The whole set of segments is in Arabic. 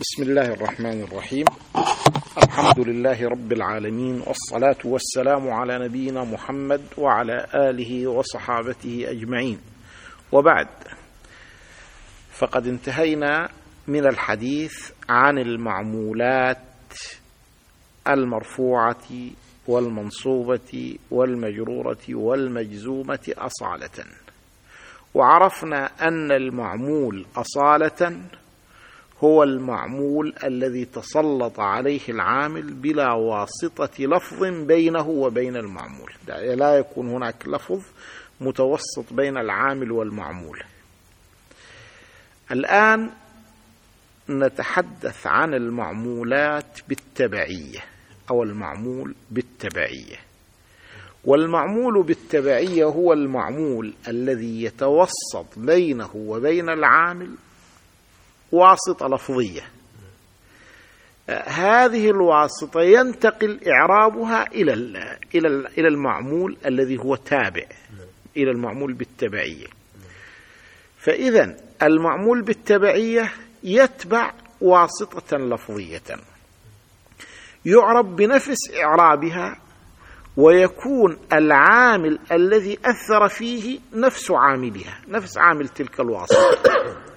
بسم الله الرحمن الرحيم. الحمد لله رب العالمين والصلاة والسلام على نبينا محمد وعلى آله وصحابته أجمعين. وبعد فقد انتهينا من الحديث عن المعمولات المرفوعة والمنصوبة والمجرورة والمجزومة أصالة. وعرفنا أن المعمول أصالة هو المعمول الذي تسلط عليه العامل بلا واسطة لفظ بينه وبين المعمول. لا يكون هناك لفظ متوسط بين العامل والمعمول. الآن نتحدث عن المعمولات بالتبعية أو المعمول بالتبعية. والمعمول بالتبعية هو المعمول الذي يتوسط بينه وبين العامل واسطة لفظية. هذه الواسطة ينتقل إعرابها إلى إلى إلى المعمول الذي هو تابع إلى المعمول بالتبعية. فإذا المعمول بالتبعية يتبع واسطة لفظية. يعرب بنفس إعرابها ويكون العامل الذي أثر فيه نفس عاملها نفس عامل تلك الواسطة.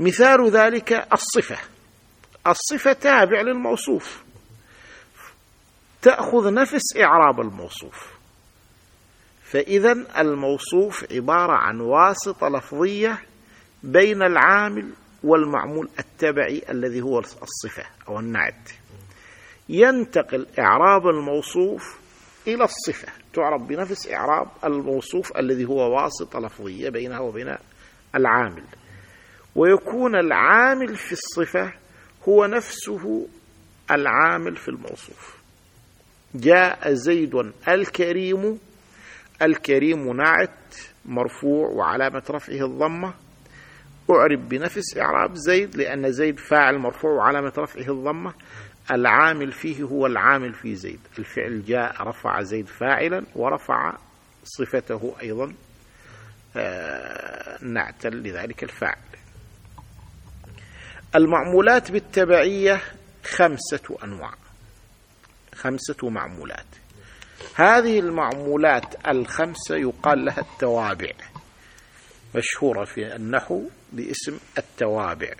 مثال ذلك الصفة. الصفة تابع للموصوف. تأخذ نفس إعراب الموصوف. فإذا الموصوف عبارة عن واسطة لفظية بين العامل والمعمول التبعي الذي هو الصفة أو النعت. ينتقل إعراب الموصوف إلى الصفة. تعرب بنفس إعراب الموصوف الذي هو واسطة لفظية بينها وبين العامل. ويكون العامل في الصفة هو نفسه العامل في الموصوف. جاء زيد الكريم الكريم نعت مرفوع وعلامة رفعه الضمة. أعرب بنفس إعراب زيد لأن زيد فاعل مرفوع وعلامة رفعه الضمة. العامل فيه هو العامل في زيد. الفعل جاء رفع زيد فاعلا ورفع صفته أيضا نعتا لذلك الفاعل. المعمولات بالتبعية خمسة أنواع. خمسة معمولات. هذه المعمولات الخمسة يقال لها التوابع. مشهورة في النحو باسم التوابع.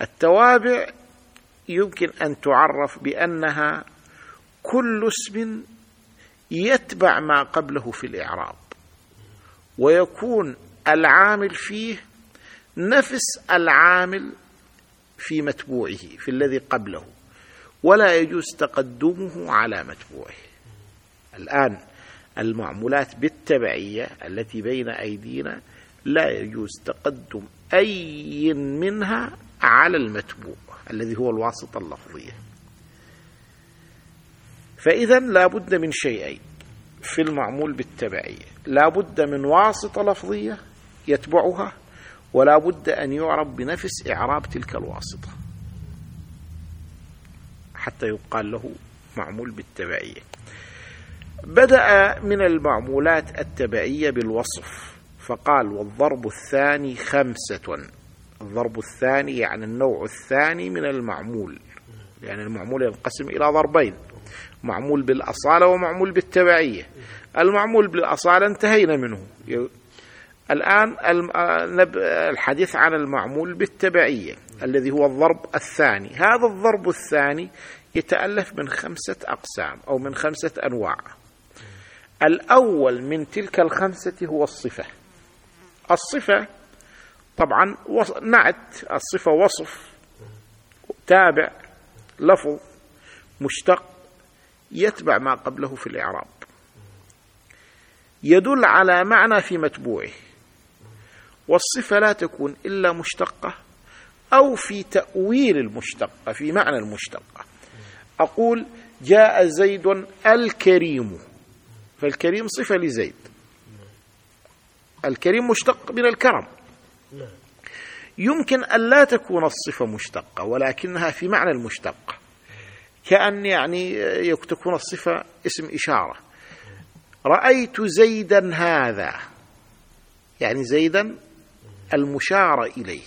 التوابع يمكن أن تعرف بأنها كل اسم يتبع ما قبله في الإعراب. ويكون العامل فيه نفس العامل في متبوعه في الذي قبله. ولا يجوز تقدمه على متبوعه. الآن المعمولات بالتبعية التي بين أيدينا لا يجوز تقدم أي منها على المتبوع الذي هو الواسطة اللفظية. فإذا لا بد من شيئين في المعمول بالتبعية. لا بد من واسطة لفظية يتبعها ولا بد أن يعرب بنفس إعراب تلك الواسطة. حتى يقال له معمول بالتبعية. بدأ من المعمولات التبعية بالوصف فقال والضرب الثاني خمسة. الضرب الثاني يعني النوع الثاني من المعمول. يعني المعمول ينقسم إلى ضربين معمول بالأصالة ومعمول بالتبعية. المعمول بالأصالة انتهينا منه. الآن الحديث عن المعمول بالتبعية الذي هو الضرب الثاني. هذا الضرب الثاني يتألف من خمسة أقسام أو من خمسة أنواع. الأول من تلك الخمسة هو الصفة. الصفة طبعا نعت. الصفة وصف تابع لفظ مشتق يتبع ما قبله في الإعراب. يدل على معنى في متبوعه. والصفة لا تكون إلا مشتقة أو في تأويل المشتقة في معنى المشتقة. أقول جاء زيد الكريم فالكريم صفة لزيد. الكريم مشتق من الكرم. يمكن أن لا تكون الصفة مشتقة ولكنها في معنى المشتقة كأن يعني تكون الصفة اسم إشارة. رأيت زيدا هذا. يعني زيدا المشار إليه.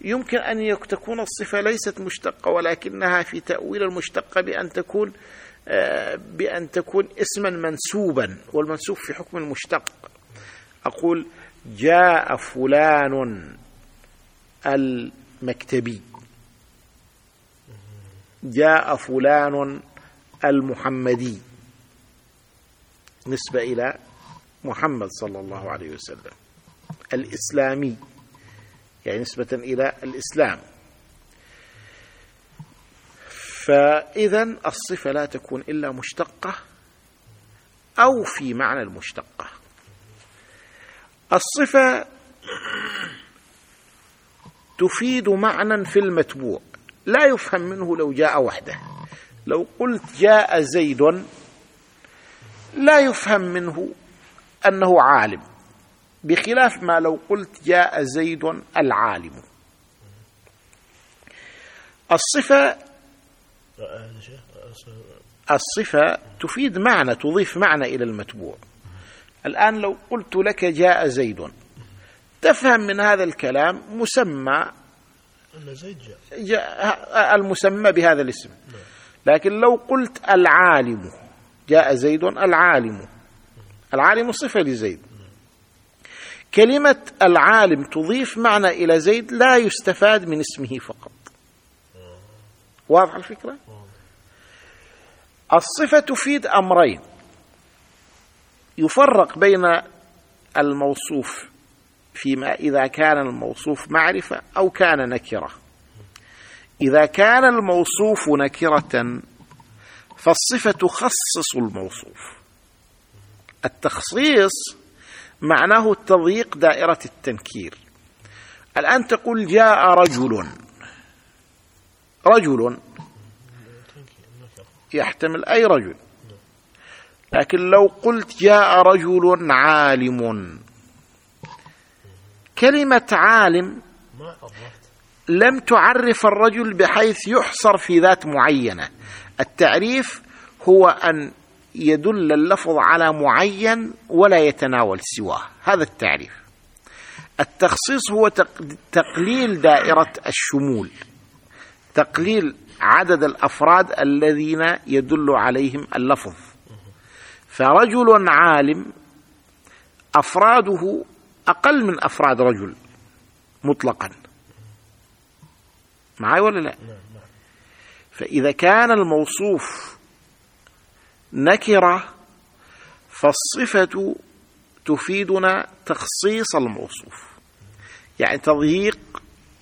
يمكن أن تكون الصفة ليست مشتقة ولكنها في تأويل المشتقة بأن تكون آه، بأن تكون اسما منسوبا والمنسوب في حكم المشتق. أقول جاء فلان المكتبي. جاء فلان المحمدي. نسبة إلى محمد صلى الله عليه وسلم. الإسلامي يعني نسبة إلى الإسلام. فإذا الصفة لا تكون إلا مشتقة أو في معنى المشتقة. الصفة تفيد معنى في المتبوع. لا يفهم منه لو جاء وحده. لو قلت جاء زيد لا يفهم منه أنه عالم. بخلاف ما لو قلت جاء زيد العالم. الصفة الصفة تفيد معنى تضيف معنى إلى المتبوع. الآن لو قلت لك جاء زيد تفهم من هذا الكلام مسمى جاء المسمى بهذا الاسم. لكن لو قلت العالم جاء زيد العالم. العالم صفة لزيد. كلمة العالم تضيف معنى إلى زيد لا يستفاد من اسمه فقط. واضح الفكرة؟ الصفة تفيد أمرين. يفرق بين الموصوف فيما إذا كان الموصوف معرفة أو كان نكرة. إذا كان الموصوف نكرة فالصفة تخصص الموصوف. التخصيص معناه تضييق دائرة التنكير. الآن تقول جاء رجل. رجل. يحتمل أي رجل. لكن لو قلت جاء رجل عالم. كلمة عالم لم تعرف الرجل بحيث يحصر في ذات معينة. التعريف هو أن يدل اللفظ على معين ولا يتناول سواه. هذا التعريف. التخصيص هو تقليل دائرة الشمول. تقليل عدد الأفراد الذين يدل عليهم اللفظ. فرجل عالم أفراده أقل من أفراد رجل مطلقا. معي ولا لا؟ فإذا كان الموصوف نكرة فالصفة تفيدنا تخصيص الموصوف يعني تضييق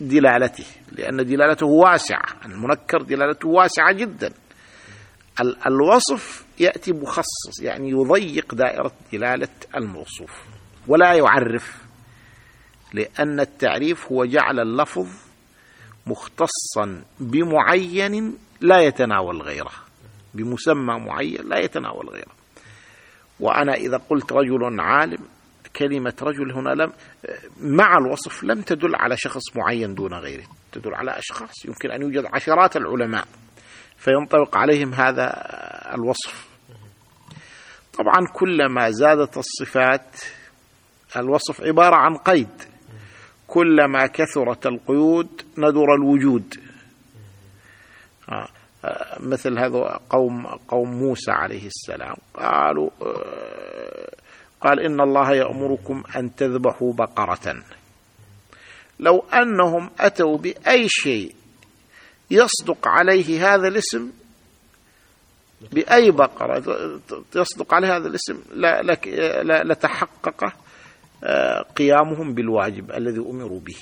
دلالته لأن دلالته واسعة المنكر دلالته واسعة جدا. الوصف يأتي مخصص يعني يضيق دائرة دلالة الموصوف ولا يعرف لأن التعريف هو جعل اللفظ مختصا بمعين لا يتناول غيره. بمسمى معين لا يتناول غيره. وأنا إذا قلت رجل عالم كلمة رجل هنا لم مع الوصف لم تدل على شخص معين دون غيره تدل على أشخاص يمكن أن يوجد عشرات العلماء فينطبق عليهم هذا الوصف. طبعا كلما زادت الصفات الوصف عبارة عن قيد. كلما كثرت القيود ندر الوجود. آه، مثل هذا قوم قوم موسى عليه السلام. قالوا آه، قال إن الله يأمركم أن تذبحوا بقرة. لو أنهم أتوا بأي شيء يصدق عليه هذا الاسم بأي بقرة يصدق عليه هذا الاسم لتحقق آه، قيامهم بالواجب الذي أمروا به.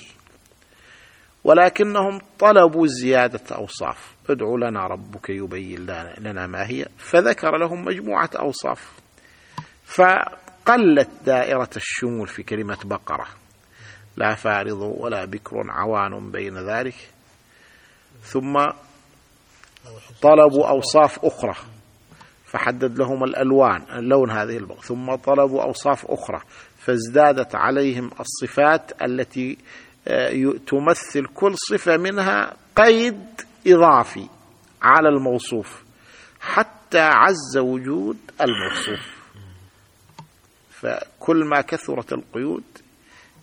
ولكنهم طلبوا زيادة أوصاف. ادعوا لنا ربك يبين لنا ما هي. فذكر لهم مجموعة أوصاف. فقلت دائرة الشمول في كلمة بقرة. لا فارض ولا بكر عوان بين ذلك. ثم طلبوا أوصاف أخرى. فحدد لهم الألوان اللون هذه البقرة ثم طلبوا أوصاف أخرى. فازدادت عليهم الصفات التي تمثل كل صفة منها قيد إضافي على الموصوف حتى عز وجود الموصوف. فكل ما كثرت القيود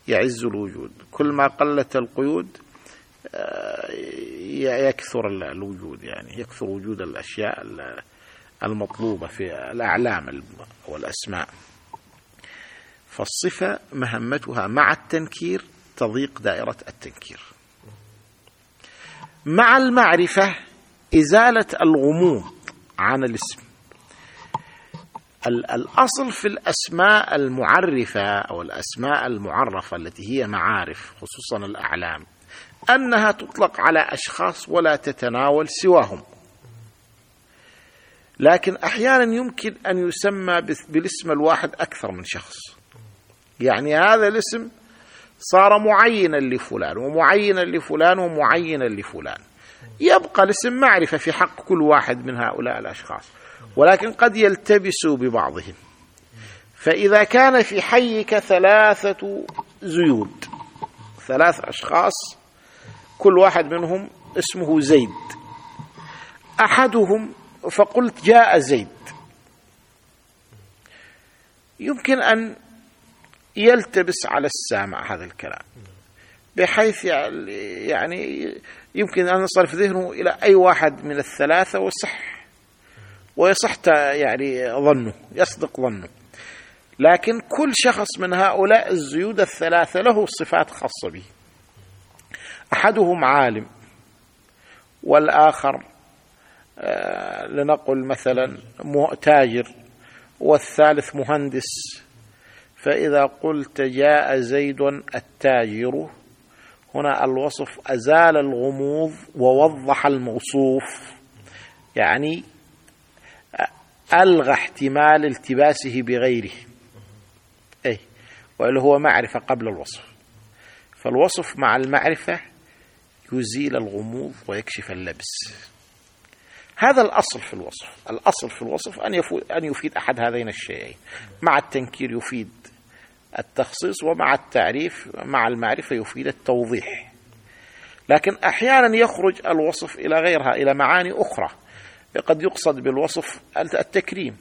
يعز الوجود كل ما قلت القيود آه، يكثر الوجود يعني يكثر وجود الأشياء المطلوبة في الأعلام والأسماء. فالصفة مهمتها مع التنكير تضيق دائرة التنكير. مع المعرفة إزالة الغموض عن الاسم. الأصل في الأسماء المعرفة أو الأسماء المعرفة التي هي معارف خصوصا الأعلام أنها تطلق على أشخاص ولا تتناول سواهم. لكن أحيانا يمكن أن يسمى بالاسم الواحد أكثر من شخص. يعني هذا الاسم صار معينا لفلان ومعينا لفلان ومعينا لفلان. يبقى الاسم معرفة في حق كل واحد من هؤلاء الأشخاص ولكن قد يلتبس ببعضهم. فإذا كان في حيك ثلاثة زيود ثلاث أشخاص كل واحد منهم اسمه زيد. أحدهم فقلت جاء زيد. يمكن أن يلتبس على السامع هذا الكلام. بحيث يعني يمكن أن يصرف ذهنه إلى أي واحد من الثلاثة وصح ويصح يعني ظنه يصدق ظنه. لكن كل شخص من هؤلاء الزيود الثلاثة له صفات خاصة به. أحدهم عالم والآخر آه، لنقل مثلا تاجر والثالث مهندس. فإذا قلت جاء زيد التاجر هنا الوصف أزال الغموض ووضح الموصوف. يعني ألغى احتمال التباسه بغيره. أي وإلا هو معرفة قبل الوصف. فالوصف مع المعرفة يزيل الغموض ويكشف اللبس. هذا الأصل في الوصف. الأصل في الوصف أن, أن يفيد أحد هذين الشيئين. مع التنكير يفيد التخصيص ومع التعريف مع المعرفة يفيد التوضيح. لكن أحيانا يخرج الوصف إلى غيرها إلى معاني أخرى. قد يقصد بالوصف التكريم.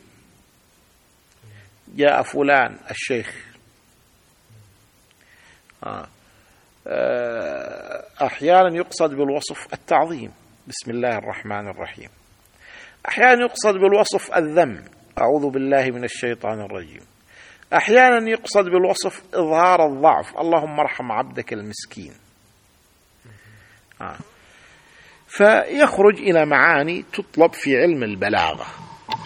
جاء فلان الشيخ. آه. آه، أحيانا يقصد بالوصف التعظيم. بسم الله الرحمن الرحيم. أحيانا يقصد بالوصف الذم. أعوذ بالله من الشيطان الرجيم. أحيانا يقصد بالوصف إظهار الضعف. اللهم ارحم عبدك المسكين. آه. فيخرج إلى معاني تطلب في علم البلاغة.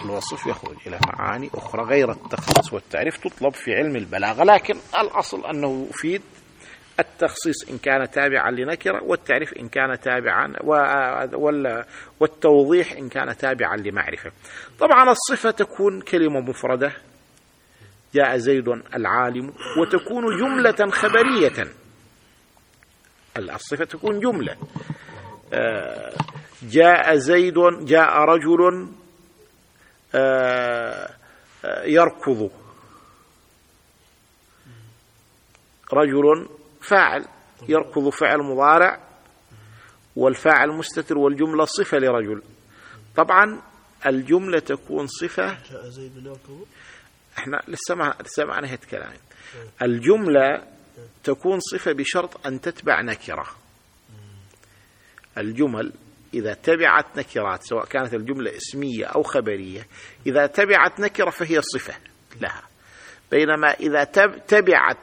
الوصف يخرج إلى معاني أخرى غير التخصيص والتعريف تطلب في علم البلاغة. لكن الأصل أنه يفيد التخصيص إن كان تابعا لنكرة والتعريف إن كان تابعا والتوضيح إن كان تابعا لمعرفة. طبعا الصفة تكون كلمة مفردة جاء زيد العالم وتكون جملة خبرية. الصفة تكون جملة. آه، جاء زيد جاء رجل آه، آه، يركض. رجل فاعل يركض فعل مضارع والفاعل مستتر والجملة صفة لرجل. طبعا الجملة تكون صفة. إحنا لسه ما لسه ما نهيت كلامي. الجملة تكون صفة بشرط أن تتبع نكرة. الجمل إذا تبعت نكرات سواء كانت الجملة اسمية أو خبرية إذا تبعت نكرة فهي صفة لها. بينما إذا تبعت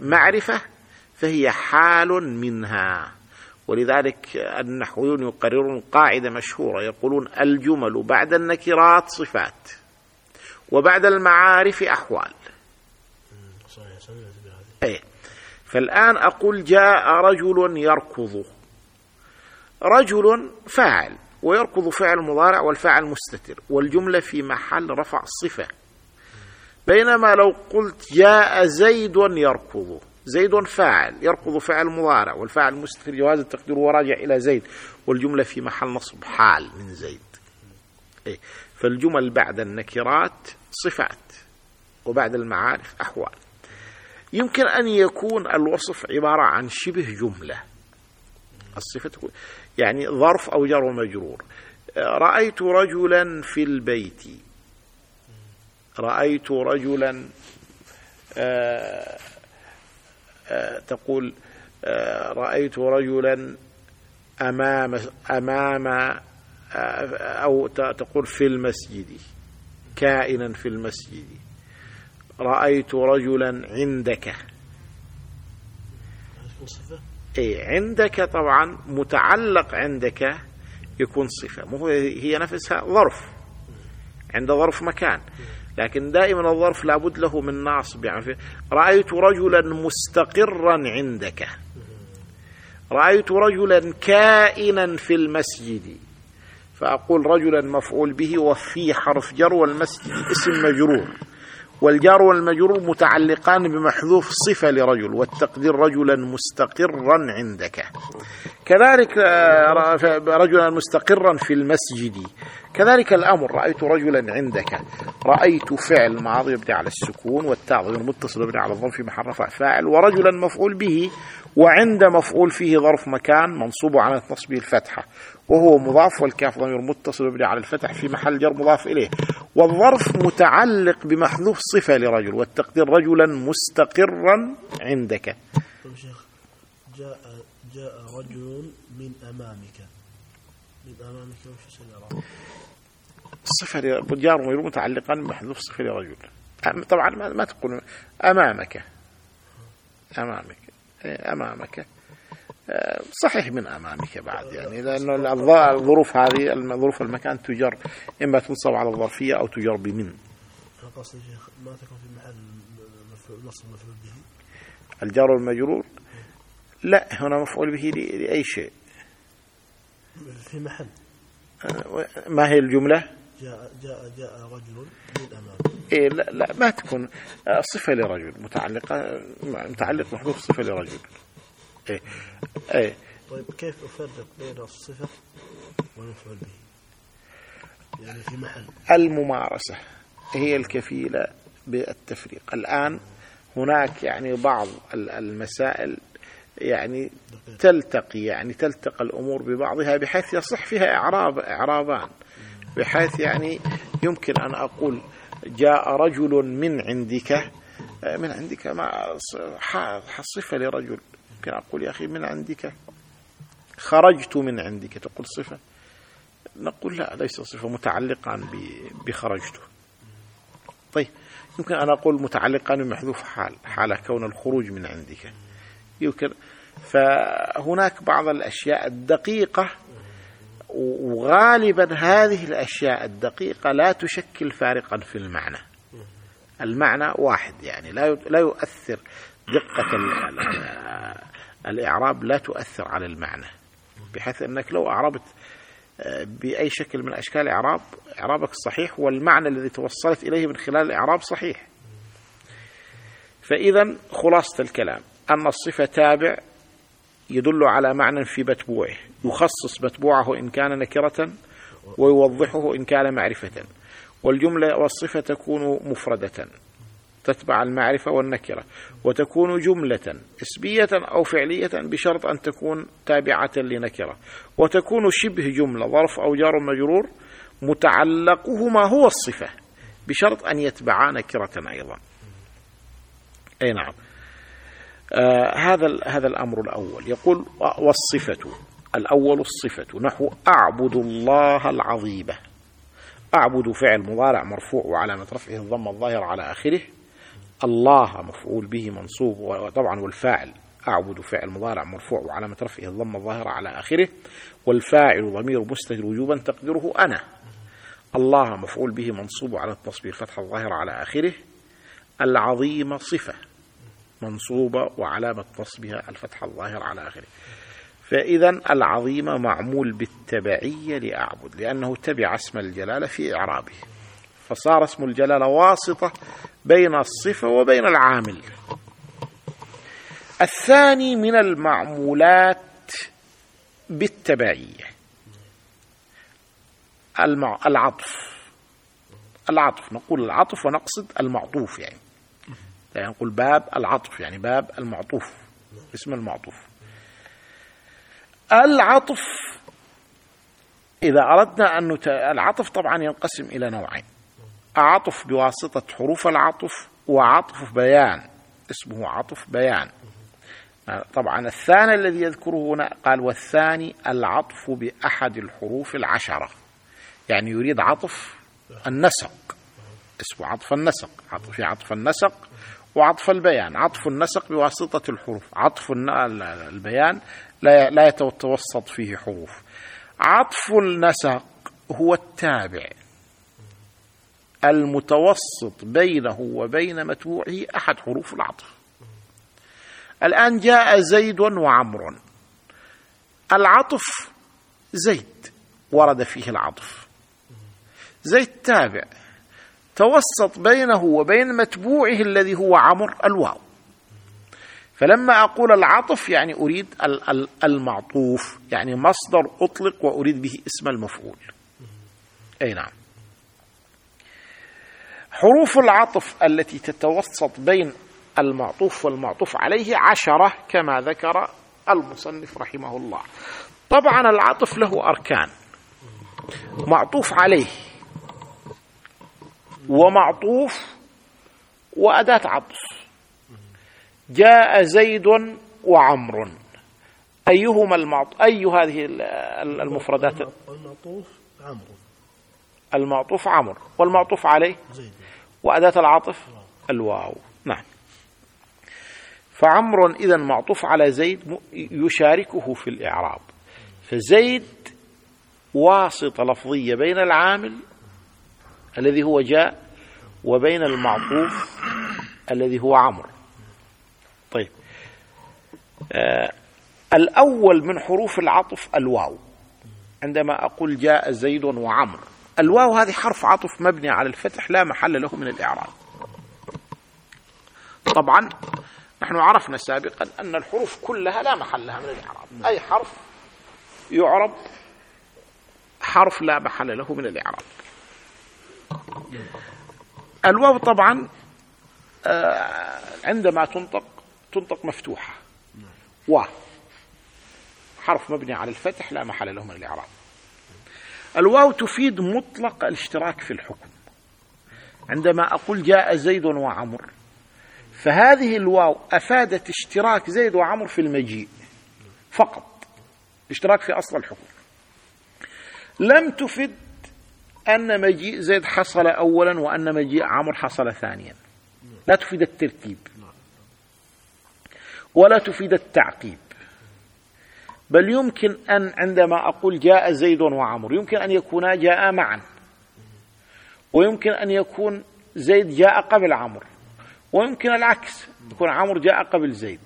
معرفة فهي حال منها. ولذلك النحويون يقررون قاعدة مشهورة يقولون الجمل بعد النكرات صفات وبعد المعارف أحوال. أي فالآن أقول جاء رجل يركض. رجل فاعل ويركض فعل مضارع والفاعل مستتر والجملة في محل رفع صفة. بينما لو قلت جاء زيد يركض. زيد فاعل يركض فعل مضارع والفاعل مستتر جواز التقدير وراجع إلى زيد والجملة في محل نصب حال من زيد. إيه. فالجمل بعد النكرات صفات وبعد المعارف أحوال. يمكن أن يكون الوصف عبارة عن شبه جملة. الصفة يعني ظرف أو جر ومجرور. رأيت رجلا في البيت رأيت رجلا آه، آه، تقول آه، رأيت رجلا أمام أمام أو تقول في المسجد كائنا في المسجد. رأيت رجلا عندك. إي عندك طبعا متعلق عندك يكون صفة. مو هي نفسها ظرف. عند ظرف مكان. لكن دائما الظرف لابد له من ناصب يعني رأيت رجلا مستقرا عندك. رأيت رجلا كائنا في المسجد. فأقول رجلا مفعول به وفيه حرف جر والمسجد اسم مجرور. والجار والمجرور متعلقان بمحذوف صفة لرجل والتقدير رجلا مستقرا عندك. كذلك آه، رجلا مستقرا في المسجد. كذلك الأمر رأيت رجلا عندك. رأيت فعل ماضي يبدأ على السكون والتاء ضمير متصل يبدأ على الضم في محل رفع فاعل ورجلا مفعول به وعند مفعول فيه ظرف مكان منصوب على نصبه الفتحة. وهو مضاف والكاف ضمير متصل يبني على الفتح في محل جر مضاف إليه. والظرف متعلق بمحذوف صفة لرجل والتقدير رجلا مستقرا عندك. طيب جاء جاء رجل من أمامك. من أمامك وش صفة جار متعلقا بمحذوف صفة لرجل طبعا ما تقول أمامك. أمامك. أمامك. صحيح من أمامك بعد يعني لأنه الظروف هذه ظروف المكان تجر إما تنصب على الظرفية أو تجر بمن. قصدي شيخ ما تكون في محل نصب مفعول به؟ الجار والمجرور؟ لا هنا مفعول به لأي شيء. في محل. ما هي الجملة؟ جاء جاء جاء رجل من أمامك إيه لا, لا ما تكون صفة لرجل متعلقة متعلق محذوف صفة لرجل. إيه إيه. طيب كيف أفرق بين الصفة والمفعول به؟ يعني في محل. الممارسة هي الكفيلة بالتفريق. الآن هناك يعني بعض المسائل يعني تلتقي يعني تلتقى الأمور ببعضها بحيث يصح فيها إعراب إعرابان. بحيث يعني يمكن أن أقول جاء رجل من عندك من عندك ما صفة لرجل. ممكن أقول يا أخي من عندك. خرجت من عندك تقول صفة. نقول لا ليس صفة متعلقا بخرجت. طيب يمكن أن أقول متعلقا بمحذوف حال حال كون الخروج من عندك. يمكن فهناك بعض الأشياء الدقيقة وغالبا هذه الأشياء الدقيقة لا تشكل فارقا في المعنى. المعنى واحد يعني لا لا يؤثر دقة الإعراب لا تؤثر على المعنى بحيث أنك لو أعربت آه، بأي شكل من أشكال إعراب إعرابك صحيح والمعنى الذي توصلت إليه من خلال الإعراب صحيح. فإذا خلاصة الكلام أن الصفة تابع يدل على معنى في متبوعه. يخصص متبوعه إن كان نكرة ويوضحه إن كان معرفة. والجملة والصفة تكون مفردة. تتبع المعرفة والنكرة. وتكون جملة إسمية أو فعلية بشرط أن تكون تابعة لنكرة. وتكون شبه جملة ظرف أو جار مجرور متعلقهما هو الصفة بشرط أن يتبعا نكرة أيضا. أي نعم. آه هذا هذا الأمر الأول. يقول والصفة الأول الصفة نحو أعبد الله العظيم. أعبد فعل مضارع مرفوع وعلامة رفعه الضم الظاهر على آخره. الله مفعول به منصوب وطبعا والفاعل أعبد فعل مضارع مرفوع وعلامة رفعه الضمة الظاهرة على آخره. والفاعل ضمير مستتر وجوبا تقدره أنا. الله مفعول به منصوب على التصبير الفتحة الظاهرة على آخره. العظيم صفة. منصوبة وعلامة نصبها الفتحة الظاهرة على آخره. فإذا العظيم معمول بالتبعية لأعبد لأنه تبع اسم الجلالة في إعرابه. فصار اسم الجلالة واسطة بين الصفة وبين العامل. الثاني من المعمولات بالتبعية. العطف. العطف نقول العطف ونقصد المعطوف يعني. يعني نقول باب العطف يعني باب المعطوف اسم المعطوف. العطف إذا أردنا أن نت... العطف طبعا ينقسم إلى نوعين. عطف بواسطة حروف العطف وعطف بيان اسمه عطف بيان. طبعا الثاني الذي يذكره هنا قال والثاني العطف بأحد الحروف العشرة. يعني يريد عطف النسق اسمه عطف النسق. عطف عطف النسق وعطف البيان عطف النسق بواسطة الحروف عطف البيان لا لا يتوسط فيه حروف. عطف النسق هو التابع. المتوسط بينه وبين متبوعه أحد حروف العطف. الآن جاء زيد وعمر. العطف زيد ورد فيه العطف. زيد تابع. توسط بينه وبين متبوعه الذي هو عمر الواو. فلما أقول العطف يعني أريد المعطوف يعني مصدر أطلق وأريد به اسم المفعول. أي نعم. حروف العطف التي تتوسط بين المعطوف والمعطوف عليه عشرة كما ذكر المصنف رحمه الله. طبعا العطف له أركان. معطوف عليه. ومعطوف وأداة عطف جاء زيد وعمر. أيهما المعطوف أي هذه المفردات؟ المعطوف عمرو المعطوف عمر. والمعطوف عليه زيد. وأداة العطف الواو. نعم. فعمر إذا معطوف على زيد يشاركه في الإعراب. فزيد واسطة لفظية بين العامل الذي هو جاء وبين المعطوف الذي هو عمر طيب. آه الأول من حروف العطف الواو. عندما أقول جاء زيد وعمر الواو هذه حرف عطف مبني على الفتح لا محل له من الإعراب. طبعا نحن عرفنا سابقا أن الحروف كلها لا محل لها من الإعراب. أي حرف يعرب حرف لا محل له من الإعراب. الواو طبعا آه، عندما تنطق تنطق مفتوحة. و. حرف مبني على الفتح لا محل له من الإعراب. الواو تفيد مطلق الاشتراك في الحكم. عندما أقول جاء زيد وعمر فهذه الواو أفادت اشتراك زيد وعمر في المجيء. فقط. اشتراك في أصل الحكم. لم تفد أن مجيء زيد حصل أولا وأن مجيء عمر حصل ثانيا. لا تفيد الترتيب ولا تفيد التعقيب. بل يمكن أن عندما أقول جاء زيد وعمر يمكن أن يكونا جاء معا. ويمكن أن يكون زيد جاء قبل عمر ويمكن العكس يكون عمر جاء قبل زيد.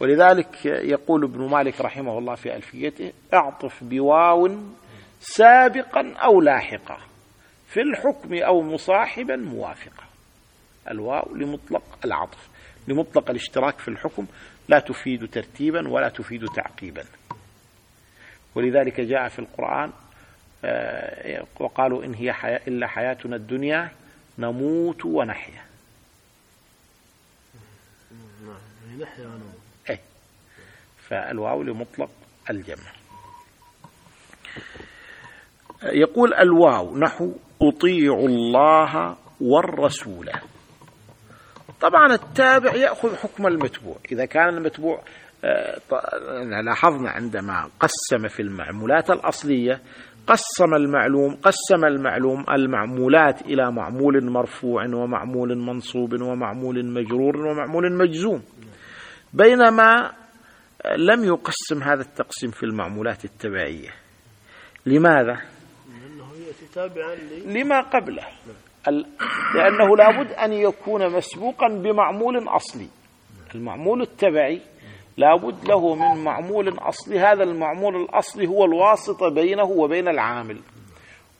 ولذلك يقول ابن مالك رحمه الله في ألفيته اعطف بواو سابقا أو لاحقا. في الحكم أو مصاحبا موافقا الواو لمطلق العطف. لمطلق الاشتراك في الحكم لا تفيد ترتيبا ولا تفيد تعقيبا. ولذلك جاء في القرآن آه، وقالوا إن هي حياة إلا حياتنا الدنيا نموت ونحيا. نحيا ونموت. إيه. فالواو لمطلق الجمع. يقول الواو نحو أطيع الله والرسول. طبعا التابع يأخذ حكم المتبوع. إذا كان المتبوع آه، لاحظنا عندما قسم في المعمولات الأصلية قسم المعلوم قسم المعلوم المعمولات إلى معمول مرفوع ومعمول منصوب ومعمول مجرور ومعمول مجزوم. بينما لم يقسم هذا التقسيم في المعمولات التبعية. لماذا؟ تابعا لما قبله. لأنه لابد أن يكون مسبوقا بمعمول أصلي. المعمول التبعي لابد له من معمول أصلي. هذا المعمول الأصلي هو الواسطة بينه وبين العامل.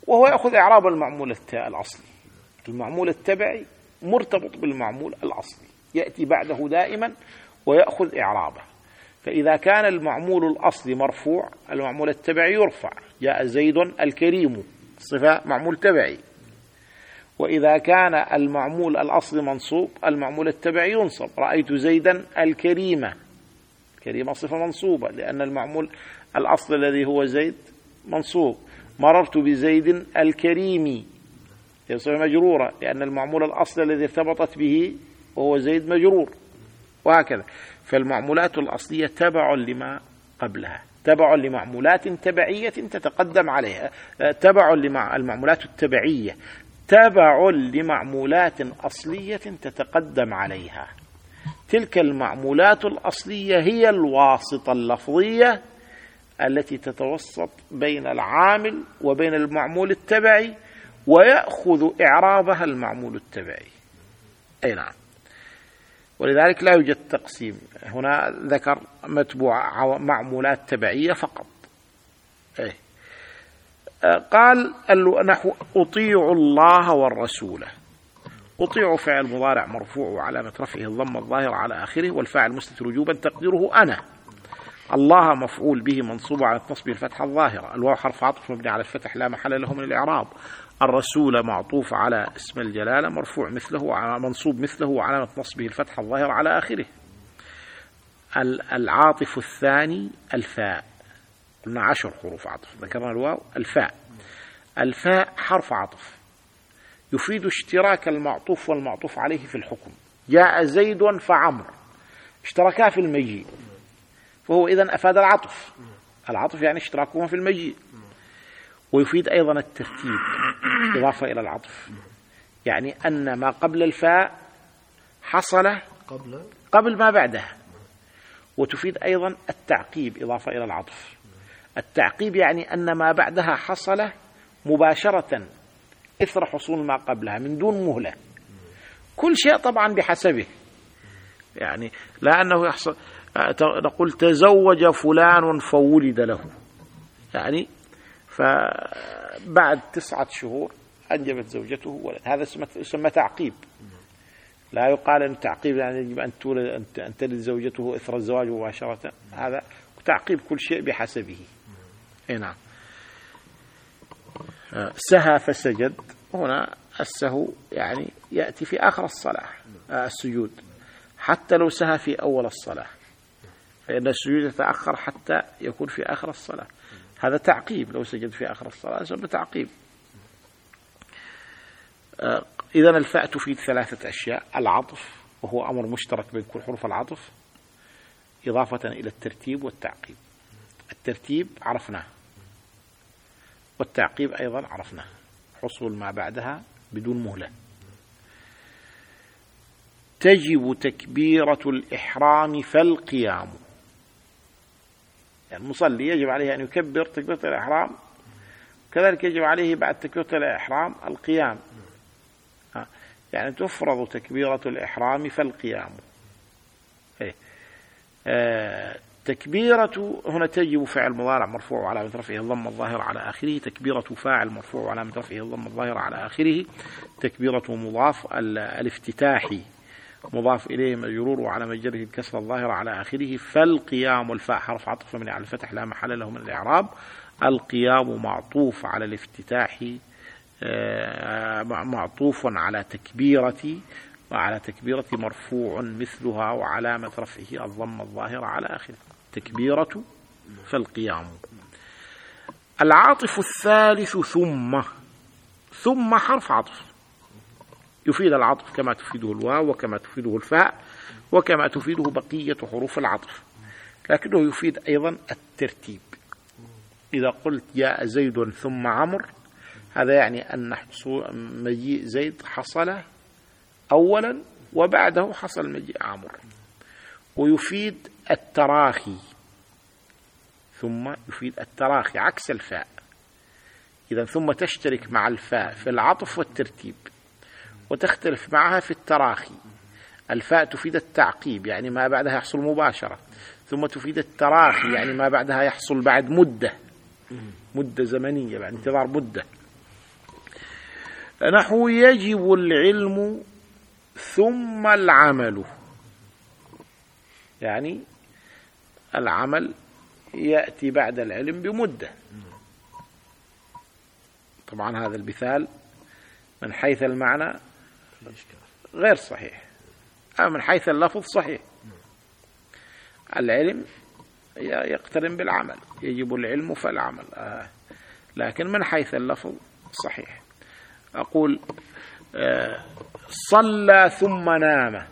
وهو يأخذ إعراب المعمول الأصلي. المعمول التبعي مرتبط بالمعمول الأصلي. يأتي بعده دائما ويأخذ إعرابه. فإذا كان المعمول الأصلي مرفوع المعمول التبعي يرفع. جاء زيد الكريم. صفة معمول تبعي. وإذا كان المعمول الأصلي منصوب المعمول التبعي ينصب. رأيت زيدا الكريمة. كريمة صفة منصوبة لأن المعمول الأصل الذي هو زيد منصوب. مررت بزيد الكريم. هي صفة مجرورة لأن المعمول الأصل الذي ارتبطت به وهو زيد مجرور. وهكذا. فالمعمولات الأصلية تبع لما قبلها. تبع لمعمولات تبعية تتقدم عليها. تبع للمعمولات التبعية. تبع لمعمولات أصلية تتقدم عليها. تلك المعمولات الأصلية هي الواسطة اللفظية التي تتوسط بين العامل وبين المعمول التبعي ويأخذ إعرابها المعمول التبعي. أي نعم. ولذلك لا يوجد تقسيم. هنا ذكر متبوع معمولات تبعية فقط. أي قال نحو أطيع الله والرسول. أطيع فعل مضارع مرفوع وعلامة رفعه الضم الظاهر على آخره والفاعل مستتر وجوبا تقديره أنا. الله مفعول به منصوب على النصب الفتحة الظاهرة الواو حرف عطف مبني على الفتح لا محل له من الإعراب. الرسول معطوف على اسم الجلالة مرفوع مثله منصوب مثله وعلامة نصبه الفتحة الظاهرة على آخره. العاطف الثاني الفاء. قلنا عشر حروف عطف ذكرنا الواو الفاء. الفاء حرف عطف يفيد اشتراك المعطوف والمعطوف عليه في الحكم. جاء زيد فعمر. اشتركا في المجيء. فهو إذا أفاد العطف العطف يعني اشتراكهما في المجيء. ويفيد أيضا الترتيب إضافة إلى العطف. يعني أن ما قبل الفاء حصل قبل. قبل ما بعدها. وتفيد أيضا التعقيب إضافة إلى العطف. التعقيب يعني أن ما بعدها حصل مباشرة إثر حصول ما قبلها من دون مهلة. كل شيء طبعا بحسبه. يعني لا أنه يحصل نقول تزوج فلان فولد له. يعني فبعد تسعة شهور أنجبت زوجته ولد. هذا يسمى تعقيب. لا يقال أن تعقيب يعني يجب أن تولد أن تلد زوجته إثر الزواج مباشرة. هذا تعقيب كل شيء بحسبه. إي نعم. سهى فسجد. هنا السهو يعني يأتي في آخر الصلاة السجود. حتى لو سهى في أول الصلاة. فإن السجود يتأخر حتى يكون في آخر الصلاة. هذا تعقيب لو سجد في آخر الصلاة يسمى تعقيب. آه، إذا الفاء تفيد ثلاثة أشياء العطف وهو أمر مشترك بين كل حروف العطف إضافة إلى الترتيب والتعقيب. الترتيب عرفناه. والتعقيب أيضا عرفناه. حصول ما بعدها بدون مهلة. تجب تكبيرة الإحرام فالقيام. يعني المصلي يجب عليه أن يكبر تكبيرة الإحرام كذلك يجب عليه بعد تكبيرة الإحرام القيام. يعني تفرض تكبيرة الإحرام فالقيام. إيه. آه تكبيرة هنا تجب فعل مضارع مرفوع وعلامة رفعه الضم الظاهر على آخره. تكبيرة فاعل مرفوع وعلامة رفعه الضم الظاهر على آخره. تكبيرة مضاف الافتتاحي مضاف إليه مجرور وعلى مجره الكسر الظاهرة على آخره فالقيام والفاء حرف عطف من على الفتح لا محل له من الإعراب. القيام معطوف على الافتتاح آه، معطوف على تكبيرة وعلى تكبيرة مرفوع مثلها وعلامة رفعه الضم الظاهرة على آخره. تكبيرة فالقيام. العاطف الثالث ثم ثم حرف عطف. يفيد العطف كما تفيده الواو وكما تفيده الفاء وكما تفيده بقية حروف العطف. لكنه يفيد أيضا الترتيب. إذا قلت جاء زيد ثم عمر هذا يعني أن مجيء زيد حصل أولا وبعده حصل مجيء عمر ويفيد التراخي ثم يفيد التراخي عكس الفاء. إذا ثم تشترك مع الفاء في العطف والترتيب. وتختلف معها في التراخي. الفاء تفيد التعقيب يعني ما بعدها يحصل مباشرة. ثم تفيد التراخي يعني ما بعدها يحصل بعد مدة. مدة زمنية بعد انتظار مدة. نحو يجب العلم ثم العمل. يعني العمل يأتي بعد العلم بمدة. طبعا هذا المثال من حيث المعنى غير صحيح. من حيث اللفظ صحيح. العلم يقترن بالعمل يجب العلم فالعمل. آه. لكن من حيث اللفظ صحيح. أقول آه، صلى ثم نام.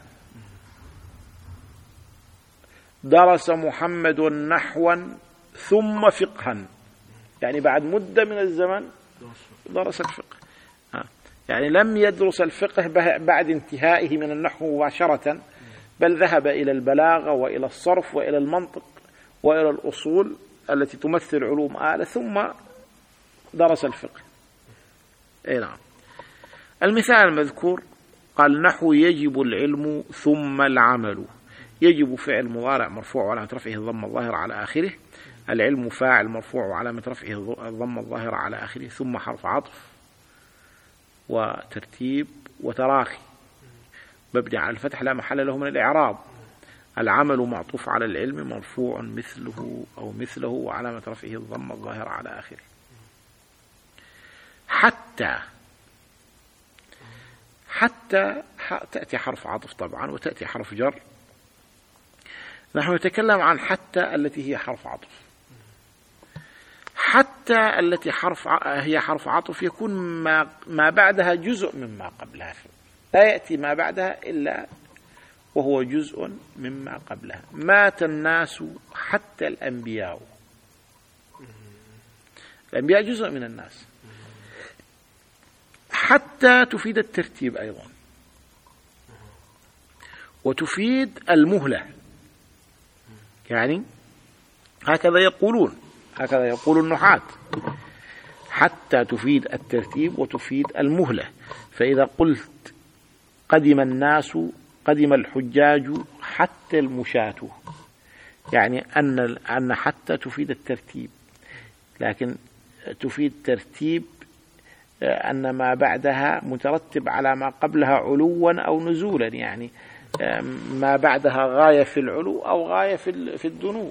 درس محمد نحوا ثم فقها. يعني بعد مدة من الزمن درس الفقه. يعني لم يدرس الفقه بعد انتهائه من النحو مباشرة بل ذهب إلى البلاغة وإلى الصرف وإلى المنطق وإلى الأصول التي تمثل علوم آلة ثم درس الفقه. أي نعم. المثال المذكور قال نحو يجب العلم ثم العمل. يجب فعل مضارع مرفوع وعلامة رفعه الضم الظاهر على آخره العلم فاعل مرفوع وعلامة رفعه الضم الظاهر على آخره ثم حرف عطف. وترتيب وتراخي. مبني على الفتح لا محل له من الإعراب. العمل معطوف على العلم مرفوع مثله أو مثله وعلامة رفعه الضم الظاهر على آخره. حتى حتى تأتي حرف عطف طبعا وتأتي حرف جر. نحن نتكلم عن حتى التي هي حرف عطف. حتى التي حرف هي حرف عطف يكون ما ما بعدها جزء مما قبلها. لا يأتي ما بعدها إلا وهو جزء مما قبلها. مات الناس حتى الأنبياء. الأنبياء جزء من الناس. حتى تفيد الترتيب أيضا. وتفيد المهلة. يعني هكذا يقولون. هكذا يقول النحاة حتى تفيد الترتيب وتفيد المهلة. فإذا قلت قدم الناس قدم الحجاج حتى المشاة. يعني أن أن حتى تفيد الترتيب. لكن تفيد ترتيب أن ما بعدها مترتب على ما قبلها علوا أو نزولا. يعني ما بعدها غاية في العلو أو غاية في الدنو.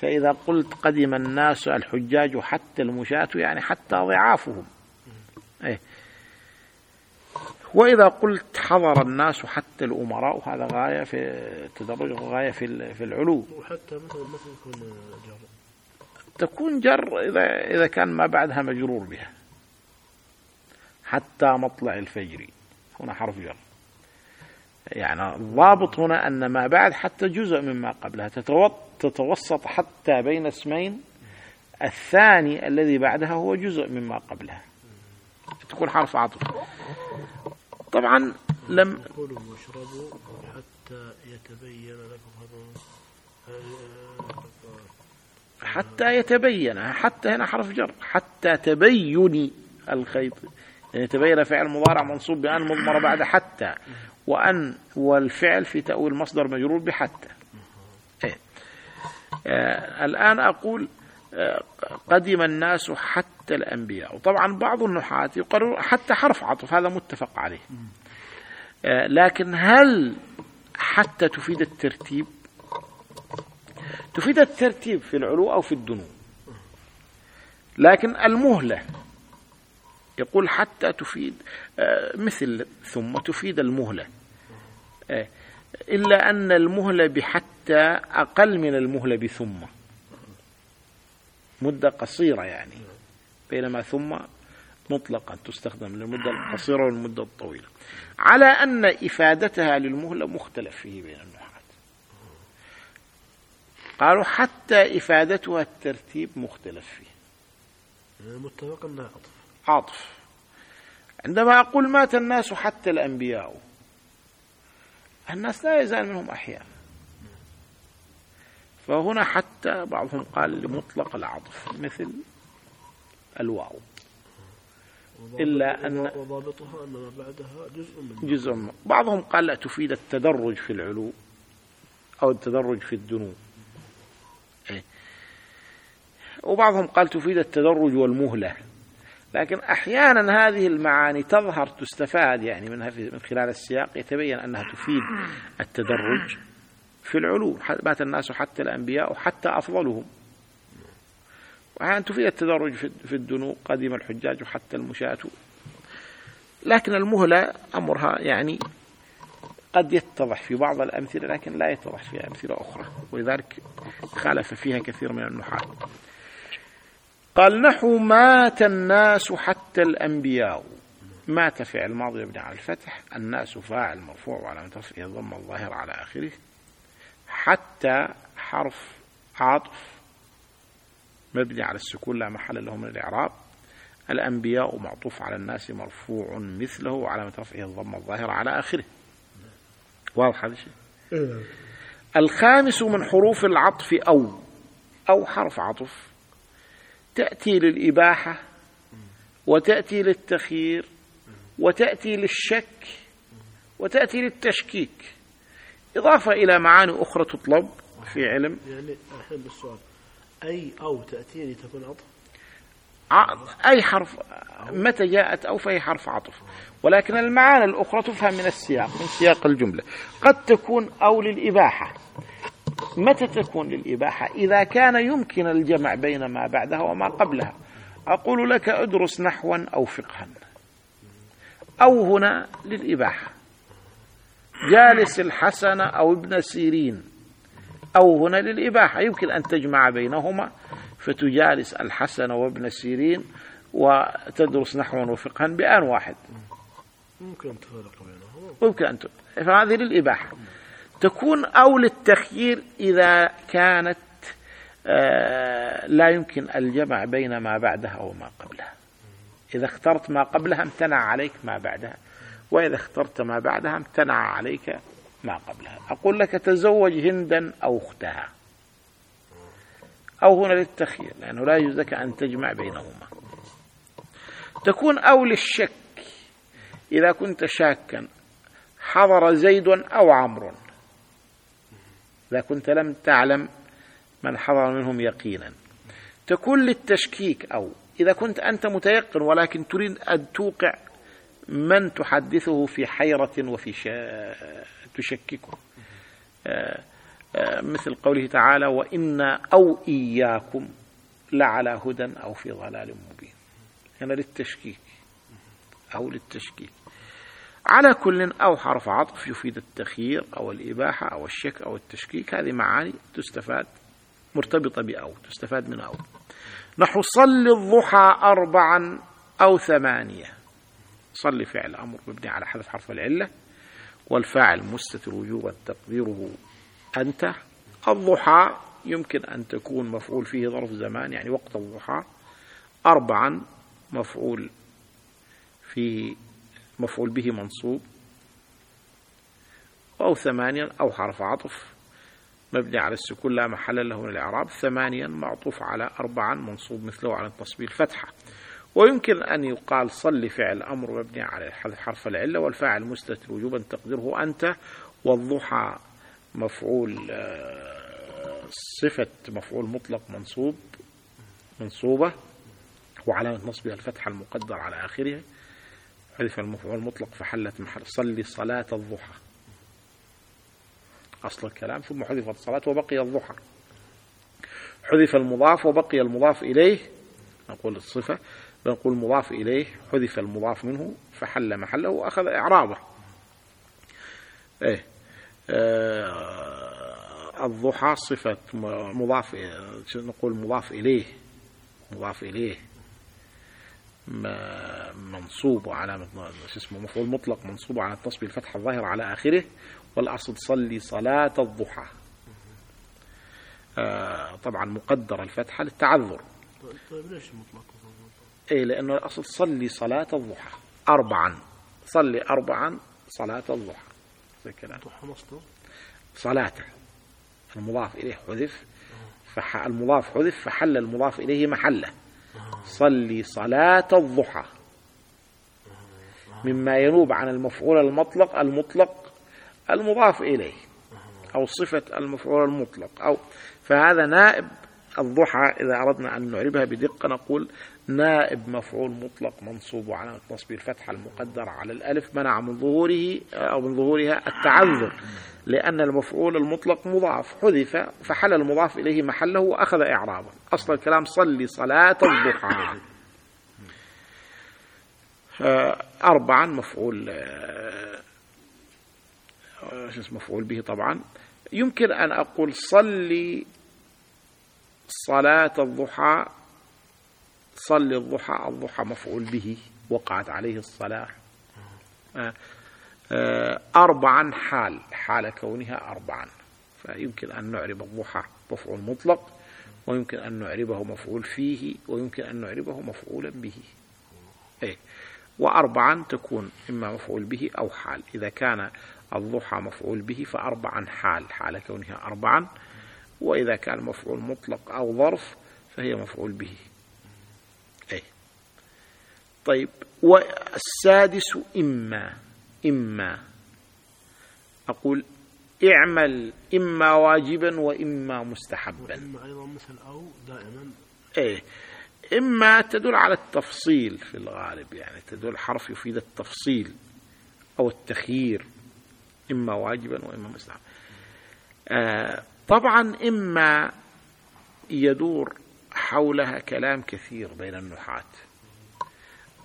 فإذا قلت قدم الناس الحجاج حتى المشاة يعني حتى ضعافهم. إيه. وإذا قلت حضر الناس حتى الأمراء هذا غاية في التدرج غاية في في العلو. وحتى مثلا مثلا تكون جر. تكون جر إذا إذا كان ما بعدها مجرور بها. حتى مطلع الفجر هنا حرف جر. يعني الضابط هنا أن ما بعد حتى جزء مما قبلها تتوسط حتى بين اسمين الثاني الذي بعدها هو جزء مما قبلها تكون حرف عطف. طبعا لم كلوا واشربوا حتى يتبين لكم حتى يتبين حتى هنا حرف جر. حتى تبين الخيط. يعني تبين فعل مضارع منصوب بأن مضمر بعد حتى. وأن والفعل في تأويل مصدر مجرور بحتى. الآن أقول آه قدم الناس حتى الأنبياء. وطبعا بعض النحاة يقرر حتى حرف عطف هذا متفق عليه. آه لكن هل حتى تفيد الترتيب؟ تفيد الترتيب في العلو أو في الدنو. لكن المهلة يقول حتى تفيد آه، مثل ثم تفيد المهلة. آه، إلا أن المهلة بحتى أقل من المهلة بثم مدة قصيرة يعني. بينما ثم مطلقا تستخدم للمدة القصيرة والمدة الطويلة. على أن إفادتها للمهلة مختلف فيه بين النحاة. قالوا حتى إفادتها الترتيب مختلف فيه. متفق أنها عطف. عطف. عندما أقول مات الناس حتى الأنبياء الناس لا يزال منهم أحياء. فهنا حتى بعضهم قال لمطلق العطف مثل الواو. إلا أن وضابطها أن ما بعدها جزء من جزء من بعضهم قال لا تفيد التدرج في العلو أو التدرج في الدنو. إيه. وبعضهم قال تفيد التدرج والمهلة. لكن أحيانا هذه المعاني تظهر تستفاد يعني منها في من خلال السياق يتبين أنها تفيد التدرج في العلوم مات الناس حتى الأنبياء وحتى أفضلهم. وأحيانا تفيد التدرج في الدنو قديم الحجاج وحتى المشاة. لكن المهلة أمرها يعني قد يتضح في بعض الأمثلة لكن لا يتضح في أمثلة أخرى. ولذلك خالف فيها كثير من النحاة. قال نحو مات الناس حتى الأنبياء. مات فعل ماضي يبني على الفتح الناس فاعل مرفوع وعلى رفعه الضم الظاهر على آخره حتى حرف عاطف مبني على السكون لا محل له من الإعراب. الأنبياء معطوف على الناس مرفوع مثله وعلامة رفعه الضمة الظاهرة على آخره. واضح هذا الشيء؟ إيه. الخامس من حروف العطف أو أو حرف عطف. تأتي للإباحة وتأتي للتخيير وتأتي للشك وتأتي للتشكيك. إضافة إلى معاني أخرى تطلب في علم. يعني الحين بالسؤال أي أو تأتي لتكون عطف؟ أي حرف متى جاءت أو فهي حرف عطف. ولكن المعاني الأخرى تفهم من السياق من سياق الجملة. قد تكون أو للإباحة. متى تكون للإباحة؟ إذا كان يمكن الجمع بين ما بعدها وما قبلها. أقول لك أدرس نحوا أو فقها. أو هنا للإباحة. جالس الحسن أو ابن سيرين. أو هنا للإباحة. يمكن أن تجمع بينهما. فتجالس الحسن وابن سيرين وتدرس نحوا وفقها بآن واحد. ممكن تفرق بينهم ممكن أن ت- فهذه للإباحة. تكون أو للتخيير إذا كانت آه، لا يمكن الجمع بين ما بعدها وما قبلها. إذا اخترت ما قبلها امتنع عليك ما بعدها وإذا اخترت ما بعدها امتنع عليك ما قبلها. أقول لك تزوج هندا أو أختها. أو هنا للتخيير لأنه لا يجوز لك أن تجمع بينهما. تكون أو للشك إذا كنت شاكا حضر زيد أو عمرو. إذا كنت لم تعلم من حضر منهم يقينا. تكون للتشكيك أو إذا كنت أنت متيقن ولكن تريد أن توقع من تحدثه في حيرة وفي شا... تشككه. آه، آه، مثل قوله تعالى وإنا أو إياكم لعلى هدى أو في ضلال مبين. هنا للتشكيك أو للتشكيك. على كل أو حرف عطف يفيد التخيير أو الإباحة أو الشك أو التشكيك. هذه معاني تستفاد مرتبطة بأو تستفاد من أو. نحو صل الضحى أربعا أو ثمانية. صل فعل أمر مبني على حذف حرف العلة. والفاعل مستتر وجوبا تقديره أنت. الضحى يمكن أن تكون مفعول فيه ظرف زمان يعني وقت الضحى. أربعا مفعول في مفعول به منصوب أو ثمانيا أو حرف عطف مبني على السكون لا محل له من الإعراب. ثمانيا معطوف على أربعا منصوب مثله على التصبير الفتحة ويمكن أن يقال صل فعل أمر مبني على حرف العلة والفاعل مستتر وجوبا تقديره أنت. والضحى مفعول آه، صفة مفعول مطلق منصوب منصوبة وعلامة نصبها الفتحة المقدر على آخره. حذف المفعول المطلق فحلت محل. صلي صلاة الضحى. أصل الكلام ثم حذفت الصلاة وبقي الضحى. حذف المضاف وبقي المضاف إليه. نقول الصفة. بنقول مضاف إليه. حذف المضاف منه فحل محله وأخذ إعرابه. إيه. آه الضحى صفة مضاف نقول مضاف إليه. مضاف إليه. منصوب وعلامة شو اسمه مفعول مطلق منصوب على التصبير الفتحة الظاهرة على آخره والأصل صلي صلاة الضحى. آه طبعا مقدر الفتحة للتعذر. طيب ليش مطلق؟ إيه لأنه الأصل صلي صلاة الضحى أربعا. صلي أربعا صلاة الضحى. زي كلام ضحى مصدر؟ صلاة. المضاف إليه حذف فح المضاف حذف فحل المضاف إليه محله. صلي صلاة الضحى. مما ينوب عن المفعول المطلق المطلق المضاف إليه أو صفة المفعول المطلق. أو فهذا نائب الضحى إذا أردنا أن نعربها بدقة نقول نائب مفعول مطلق منصوب وعلامة نصبه الفتحة المقدرة على الألف منع من ظهوره أو من ظهورها التعذر لأن المفعول المطلق مضاف حذف فحل المضاف إليه محله وأخذ إعرابا أصل الكلام صلي صلاة الضحى. أربعا مفعول آه، مفعول به طبعا. يمكن أن أقول صلي صلاة الضحى صلي الضحى الضحى مفعول به وقعت عليه الصلاة. آه، آه، أربعا حال حال كونها أربعا. فيمكن أن نعرب الضحى مفعول مطلق ويمكن أن نعربه مفعول فيه ويمكن أن نعربه مفعولا به. إيه. وأربعا تكون إما مفعول به أو حال. إذا كان الضحى مفعول به فأربعا حال حال كونها أربعا. وإذا كان مفعول مطلق أو ظرف فهي مفعول به. أي طيب والسادس إما إما. أقول اعمل إما واجبا وإما مستحبا. وإما أيضا مثل أو دائما. إيه. إما تدل على التفصيل في الغالب يعني تدل حرف يفيد التفصيل أو التخيير إما واجبا وإما مستحبا. آه طبعا إما يدور حولها كلام كثير بين النحاة.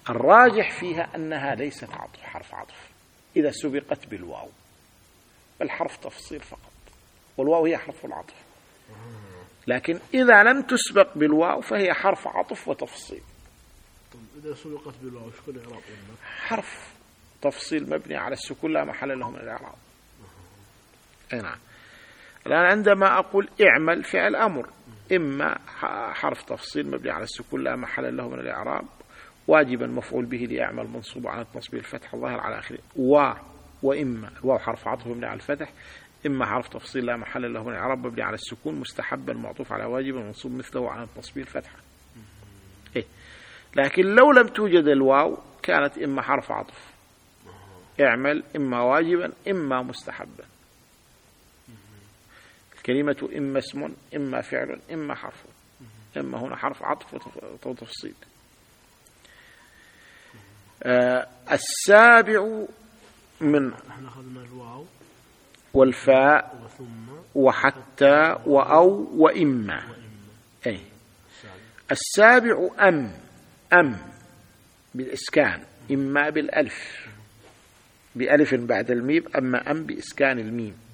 الراجح فيها أنها ليست عطف حرف عطف إذا سبقت بالواو بل حرف تفصيل فقط والواو هي حرف العطف. لكن إذا لم تسبق بالواو فهي حرف عطف وتفصيل. طب إذا سبقت بالواو شو إما حرف تفصيل مبني على السكون لا محل له من الإعراب. أي نعم. الآن عندما أقول اعمل فعل أمر إما حرف تفصيل مبني على السكون لا محل له من الإعراب واجبا مفعول به ليعمل منصوب على تصبير الفتح الظاهر على آخره. و وإما الواو حرف عطف مبني على الفتح إما حرف تفصيل لا محل له من الإعراب مبني على السكون مستحبا معطوف على واجب منصوب مثله على تصبير الفتحة إيه؟ لكن لو لم توجد الواو كانت إما حرف عطف. اعمل إما واجبا إما مستحبا. الكلمة إما اسم إما فعل إما حرف. إما هنا حرف عطف وتفصيل آه السابع من والفاء وحتى وأو وإما. أي السابع السابع أم أم بالإسكان إما بالألف. بألف بعد الميم أما أم بإسكان الميم.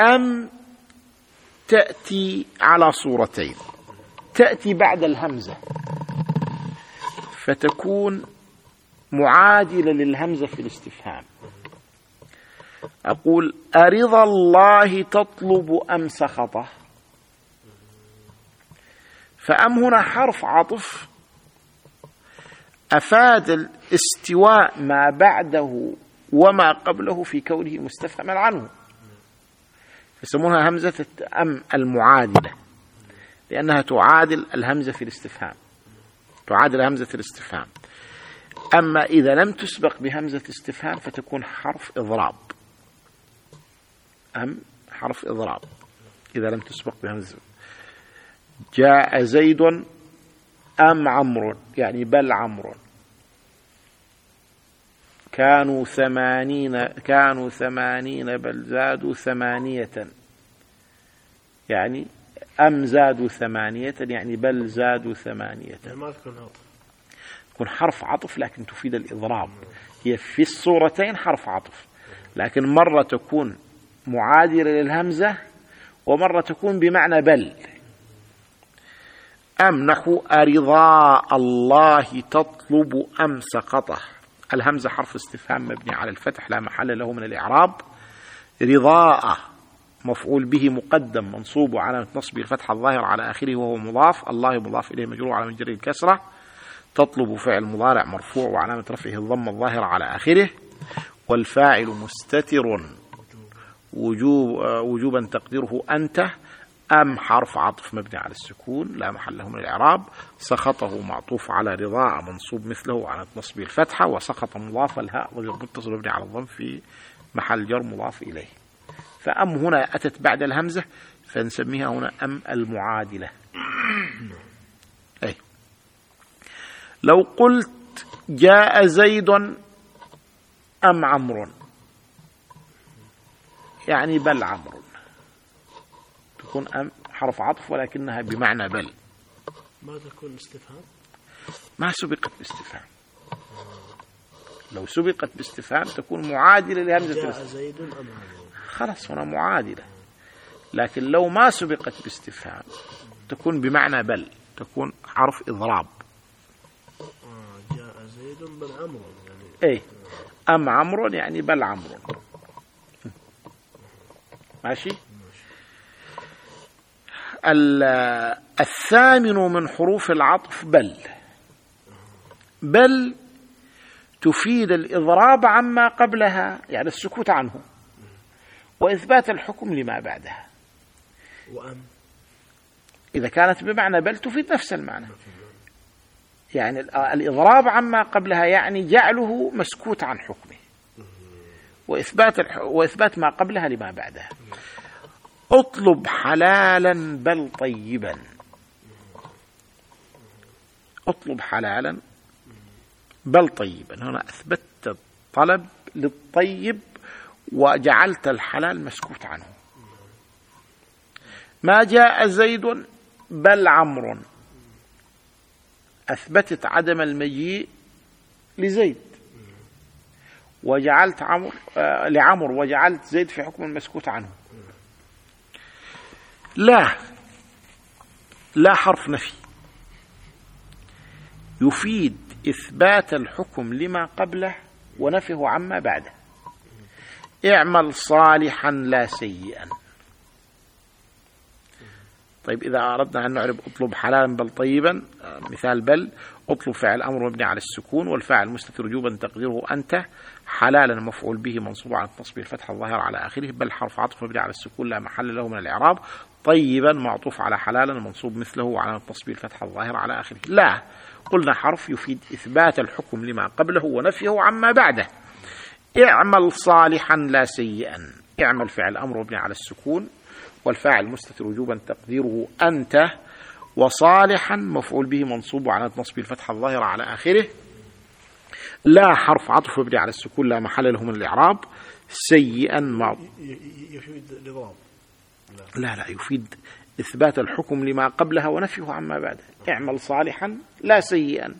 أم تأتي على صورتين. تأتي بعد الهمزة. فتكون معادلة للهمزة في الاستفهام. أقول أرضى الله تطلب أم سخطه؟ فأم هنا حرف عطف. أفاد الاستواء ما بعده وما قبله في كونه مستفهما عنه. يسمونها همزة أم المعادلة لأنها تعادل الهمزة في الاستفهام. تعادل همزة الاستفهام. أما إذا لم تسبق بهمزة استفهام فتكون حرف إضراب. أم حرف إضراب. إذا لم تسبق بهمزة. جاء زيد أم عمرو يعني بل عمرو. كانوا ثمانين كانوا ثمانين بل زادوا ثمانية. يعني أم زادوا ثمانية يعني بل زادوا ثمانية. يعني ما تكون عطف تكون حرف عطف لكن تفيد الإضراب. هي في الصورتين حرف عطف. لكن مرة تكون معادلة للهمزة ومرة تكون بمعنى بل. أم نحو أرضاء الله تطلب أم سقطه الهمزة حرف استفهام مبني على الفتح لا محل له من الإعراب. رضاء مفعول به مقدم منصوب على نصب الفتح الظاهر على آخره وهو مضاف. الله مضاف إليه مجرور على مجرى الكسرة. تطلب فعل مضارع مرفوع وعلامة رفعه الضم الظاهر على آخره. والفاعل مستتر. وجوب وجوبا تقديره أنت. أم حرف عطف مبني على السكون لا محل له من الإعراب. سخطه معطوف على رضاء منصوب مثله على نصب الفتحة. وسقط مضاف الهاء ضمير متصل مبني على الضم في محل جر مضاف إليه. فأم هنا أتت بعد الهمزة فنسميها هنا أم المعادلة. أي. لو قلت جاء زيد أم عمرو. يعني بل عمرو. تكون أم حرف عطف ولكنها بمعنى بل. ما تكون استفهام؟ ما سبقت باستفهام. لو سبقت باستفهام تكون معادلة لهمزة جاء زيد أم عمرو. خلاص هنا معادلة. لكن لو ما سبقت باستفهام تكون بمعنى بل تكون حرف إضراب. آه جاء زيد بل عمرو يعني. إيه أم عمرو يعني بل عمرو. ماشي؟ الثامن من حروف العطف بل. بل تفيد الإضراب عما قبلها يعني السكوت عنه. وإثبات الحكم لما بعدها. وأم إذا كانت بمعنى بل تفيد نفس المعنى. يعني الإضراب عما قبلها يعني جعله مسكوت عن حكمه. وإثبات وإثبات ما قبلها لما بعدها. اطلب حلالا بل طيبا. اطلب حلالا بل طيبا. هنا أثبتت الطلب للطيب وجعلت الحلال مسكوت عنه. ما جاء زيد بل عمرو. أثبتت عدم المجيء لزيد. وجعلت عمر آه لعمر وجعلت زيد في حكم المسكوت عنه. لا. لا حرف نفي. يفيد إثبات الحكم لما قبله ونفيه عما بعده. اعمل صالحا لا سيئا. طيب إذا أردنا أن نعرب أطلب حلالا بل طيبا مثال بل أطلب فعل أمر مبني على السكون والفاعل مستتر وجوبا تقديره أنت. حلالا مفعول به منصوب على التصبير الفتح الظاهر على آخره بل حرف عطف مبني على السكون لا محل له من الإعراب طيبا معطوف على حلالا منصوب مثله على التصبير الفتح الظاهر على آخره. لا قلنا حرف يفيد إثبات الحكم لما قبله ونفيه عما بعده. اعمل صالحا لا سيئا. اعمل فعل أمر مبني على السكون والفاعل مستتر وجوبا تقديره أنت وصالحا مفعول به منصوب على نصب الفتحة الظاهرة على آخره. لا حرف عطف مبني على السكون لا محل له من الإعراب. سيئا مع يفيد الإضراب لا لا يفيد إثبات الحكم لما قبلها ونفيه عما بعده اعمل صالحا لا سيئا.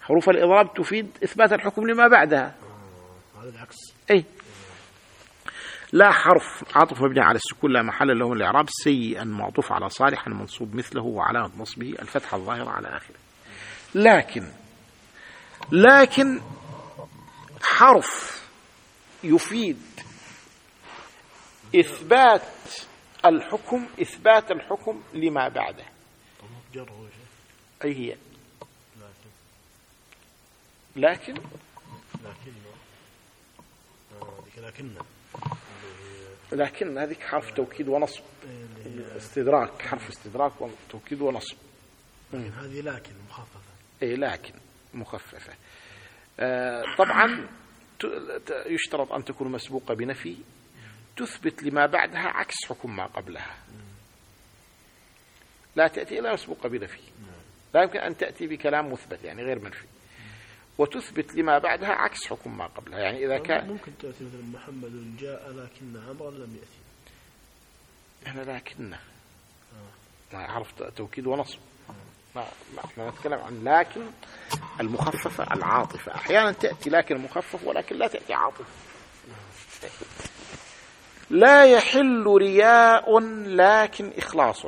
حروف الإضراب تفيد إثبات الحكم لما بعدها. هذا العكس. أي لا حرف عطف مبني على السكون لا محل له من الإعراب. سيئا معطوف على صالحا منصوب مثله وعلامة نصبه الفتحة الظاهرة على آخره. لكن لكن حرف يفيد. إثبات الحكم إثبات الحكم لما بعده. أي هي؟ لكن؟ لكن لكن لكن هذيك حرف توكيد ونصب. استدراك حرف استدراك وتوكيد ونصب. لكن هذه لكن مخففة اي لكن. مخففة. آه، طبعا يشترط أن تكون مسبوقة بنفي تثبت لما بعدها عكس حكم ما قبلها. لا تأتي إلا مسبوقة بنفي. لا يمكن أن تأتي بكلام مثبت يعني غير منفي. وتثبت لما بعدها عكس حكم ما قبلها. يعني إذا كان ممكن تأتي مثلا محمد جاء لكن عمرا لم يأتي. هنا لكنه ما عرفت توكيد ونصب. إحنا نتكلم عن لكن المخففة العاطفة. أحيانا تأتي لكن مخفف ولكن لا تأتي عاطفة. لا يحل رياء لكن إخلاص.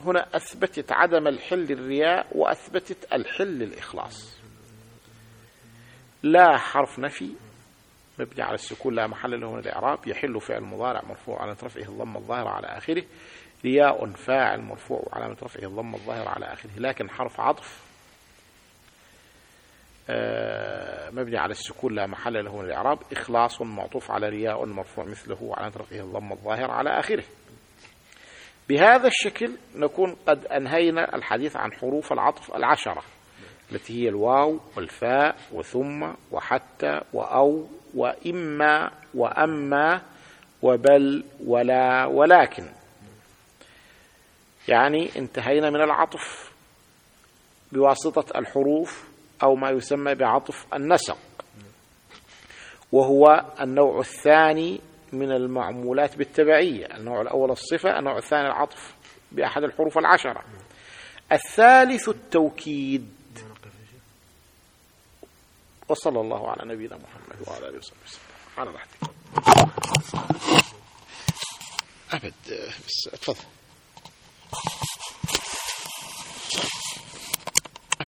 هنا أثبتت عدم الحل الرياء وأثبتت الحل الإخلاص. لا حرف نفي مبني على السكون لا محل له من الإعراب. يحل فعل مضارع مرفوع على رفعه الضم الظاهر على آخره. رياء فاعل مرفوع وعلامة رفعه الضم الظاهر على آخره لكن حرف عطف آه، مبني على السكون لا محل له من الإعراب إخلاص معطوف على رياء مرفوع مثله وعلامة رفعه الضم الظاهر على آخره. بهذا الشكل نكون قد أنهينا الحديث عن حروف العطف العشرة التي هي الواو والفاء وثم وحتى وأو وإما وأما وبل ولا ولكن يعني انتهينا من العطف بواسطة الحروف أو ما يسمى بعطف النسق وهو النوع الثاني من المعمولات بالتبعية النوع الأول الصفة النوع الثاني العطف بأحد الحروف العشرة. الثالث التوكيد. وصلى الله على نبينا محمد وعلى آله وصحبه وسلم. على راحتك. أبد بس تفضل. you